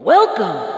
Welcome.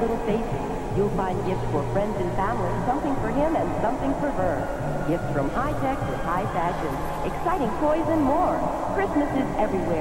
Little faces. You'll find gifts for friends and family, something for him and something for her. Gifts from high tech to high fashion, exciting toys and more. Christmas is everywhere.